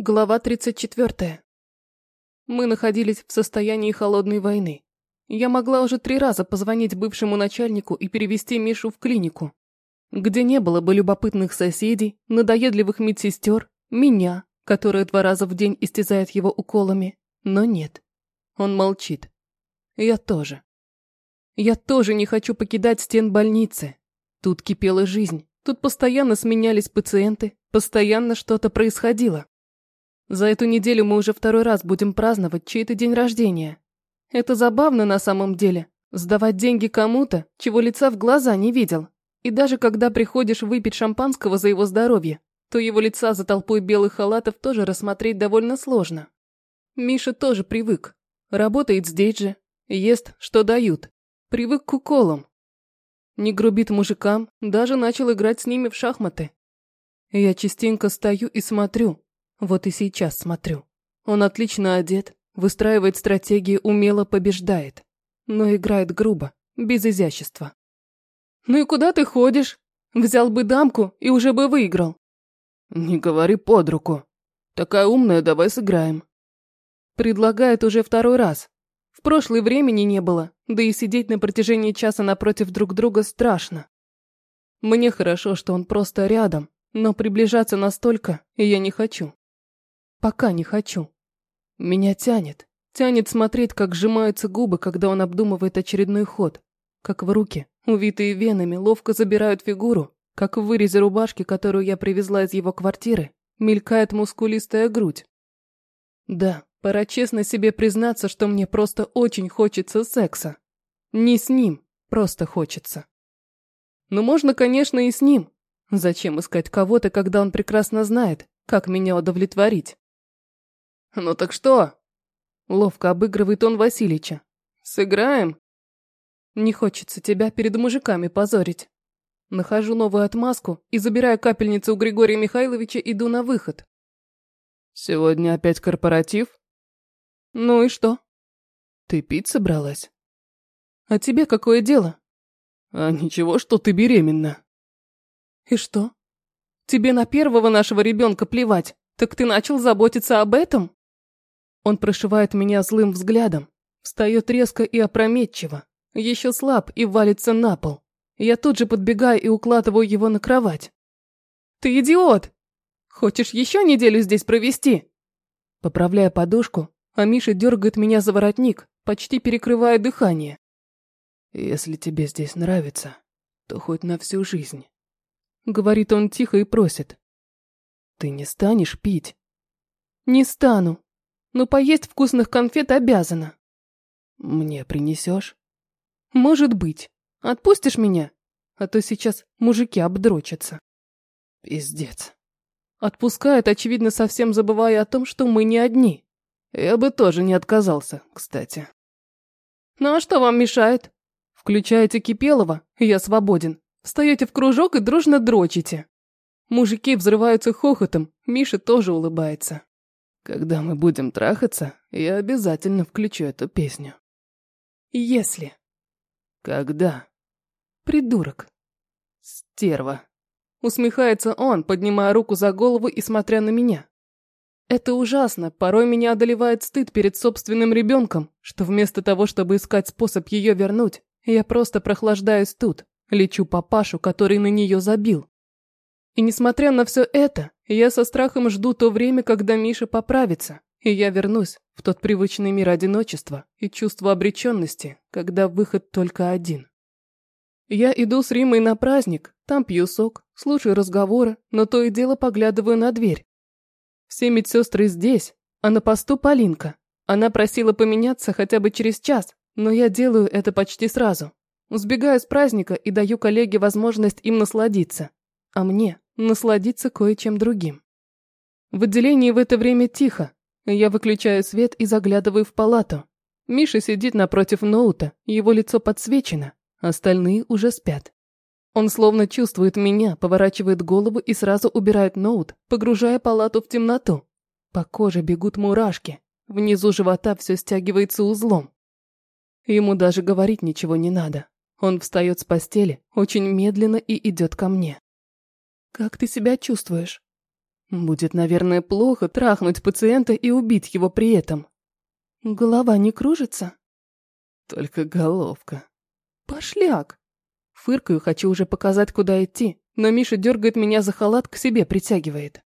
Глава 34. Мы находились в состоянии холодной войны. Я могла уже три раза позвонить бывшему начальнику и перевести Мишу в клинику, где не было бы любопытных соседей, надоедливых медсестер, меня, которая два раза в день истязает его уколами, но нет. Он молчит. Я тоже. Я тоже не хочу покидать стен больницы. Тут кипела жизнь, тут постоянно сменялись пациенты, постоянно что-то происходило. За эту неделю мы уже второй раз будем праздновать чей-то день рождения. Это забавно на самом деле. Сдавать деньги кому-то, чего лица в глаза не видел. И даже когда приходишь выпить шампанского за его здоровье, то его лица за толпой белых халатов тоже рассмотреть довольно сложно. Миша тоже привык. Работает здесь же, ест, что дают. Привык к уколам. Не грубит мужикам, даже начал играть с ними в шахматы. Я частенько стою и смотрю, вот и сейчас смотрю. Он отлично одет, выстраивает стратегии, умело побеждает. Но играет грубо, без изящества. «Ну и куда ты ходишь? Взял бы дамку и уже бы выиграл». «Не говори под руку. Такая умная, давай сыграем». Предлагает уже второй раз. В прошлое времени не было, да и сидеть на протяжении часа напротив друг друга страшно. Мне хорошо, что он просто рядом, но приближаться настолько я не хочу. Пока не хочу. Меня тянет. Тянет смотреть, как сжимаются губы, когда он обдумывает очередной ход. Как в руки, увитые венами, ловко забирают фигуру, как в вырезе рубашки, которую я привезла из его квартиры, мелькает мускулистая грудь. Да, пора честно себе признаться, что мне просто очень хочется секса. Не с ним, просто хочется. Но можно, конечно, и с ним. Зачем искать кого-то, когда он прекрасно знает, как меня удовлетворить? «Ну так что?» Ловко обыгрывает он Васильича. «Сыграем?» Не хочется тебя перед мужиками позорить. Нахожу новую отмазку и, забирая капельницу у Григория Михайловича, иду на выход. «Сегодня опять корпоратив?» «Ну и что?» «Ты пить собралась?» «А тебе какое дело?» «А ничего, что ты беременна». «И что? Тебе на первого нашего ребенка плевать, так ты начал заботиться об этом?» Он прошивает меня злым взглядом, встает резко и опрометчиво, еще слаб и валится на пол. Я тут же подбегаю и укладываю его на кровать. «Ты идиот! Хочешь еще неделю здесь провести?» Поправляя подушку, а Миша дергает меня за воротник, почти перекрывая дыхание. «Если тебе здесь нравится, то хоть на всю жизнь», — говорит он тихо и просит. «Ты не станешь пить?» «Не стану», но поесть вкусных конфет обязана. Мне принесешь? Может быть. Отпустишь меня? А то сейчас мужики обдрочатся. Пиздец. Отпускает, очевидно, совсем забывая о том, что мы не одни. Я бы тоже не отказался, кстати. Ну а что вам мешает? Включаете Кипелова, я свободен. Встаете в кружок и дружно дрочите. Мужики взрываются хохотом, Миша тоже улыбается. Когда мы будем трахаться, я обязательно включу эту песню. Если. Когда? Придурок. Стерва. Усмехается он, поднимая руку за голову и смотря на меня. Это ужасно, порой меня одолевает стыд перед собственным ребенком, что вместо того, чтобы искать способ ее вернуть, я просто прохлаждаюсь тут, лечу папашу, который на нее забил. И несмотря на все это, я со страхом жду то время, когда Миша поправится, и я вернусь в тот привычный мир одиночества и чувства обреченности, когда выход только один. Я иду с Римой на праздник, там пью сок, слушаю разговоры, но то и дело поглядываю на дверь. Все медсестры здесь, а на посту Полинка. Она просила поменяться хотя бы через час, но я делаю это почти сразу. Сбегаю с праздника и даю коллеге возможность им насладиться. А мне насладиться кое-чем другим. В отделении в это время тихо. Я выключаю свет и заглядываю в палату. Миша сидит напротив ноута, его лицо подсвечено, остальные уже спят. Он словно чувствует меня, поворачивает голову и сразу убирает ноут, погружая палату в темноту. По коже бегут мурашки, внизу живота все стягивается узлом. Ему даже говорить ничего не надо. Он встает с постели, очень медленно и идет ко мне. «Как ты себя чувствуешь?» Будет, наверное, плохо трахнуть пациента и убить его при этом. Голова не кружится? Только головка. Пошляк. Фыркаю, хочу уже показать, куда идти, но Миша дергает меня за халат, к себе притягивает.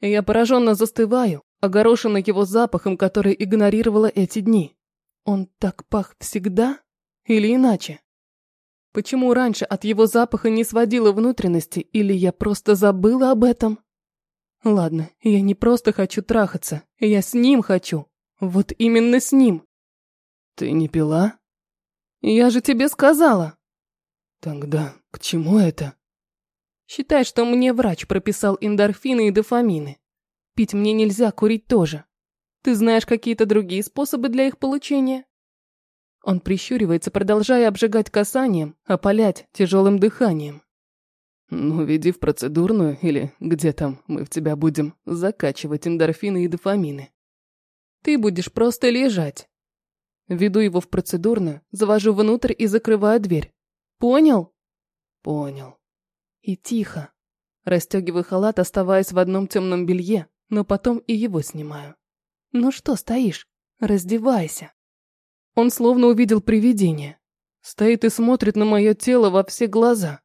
Я пораженно застываю, огорошена его запахом, который игнорировала эти дни. Он так пах всегда? Или иначе? Почему раньше от его запаха не сводило внутренности, или я просто забыла об этом? Ладно, я не просто хочу трахаться, я с ним хочу. Вот именно с ним. Ты не пила? Я же тебе сказала. Тогда к чему это? Считай, что мне врач прописал эндорфины и дофамины. Пить мне нельзя, курить тоже. Ты знаешь какие-то другие способы для их получения? Он прищуривается, продолжая обжигать касанием, опалять тяжелым дыханием. Ну, веди в процедурную, или где там мы в тебя будем закачивать эндорфины и дофамины. Ты будешь просто лежать. Веду его в процедурную, завожу внутрь и закрываю дверь. Понял? Понял. И тихо. Растегиваю халат, оставаясь в одном темном белье, но потом и его снимаю. Ну что стоишь? Раздевайся. Он словно увидел привидение. Стоит и смотрит на мое тело во все глаза.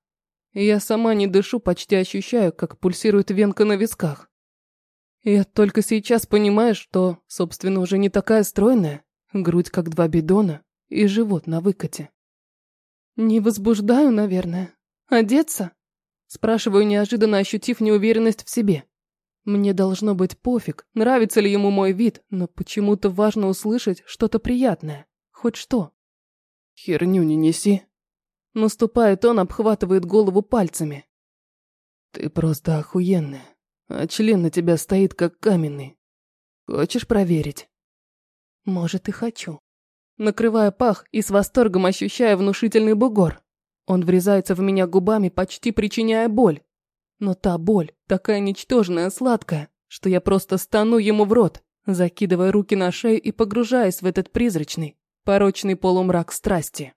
Я сама не дышу, почти ощущаю, как пульсирует венка на висках. Я только сейчас понимаю, что, собственно, уже не такая стройная, грудь как два бидона и живот на выкате. Не возбуждаю, наверное. Одеться? Спрашиваю, неожиданно ощутив неуверенность в себе. Мне должно быть пофиг, нравится ли ему мой вид, но почему-то важно услышать что-то приятное. Хоть что. Херню не неси. Наступает он, обхватывает голову пальцами. Ты просто охуенная, а член на тебя стоит как каменный. Хочешь проверить? Может и хочу. Накрывая пах и с восторгом ощущая внушительный бугор. Он врезается в меня губами, почти причиняя боль. Но та боль такая ничтожная, сладкая, что я просто стану ему в рот, закидывая руки на шею и погружаясь в этот призрачный, порочный полумрак страсти.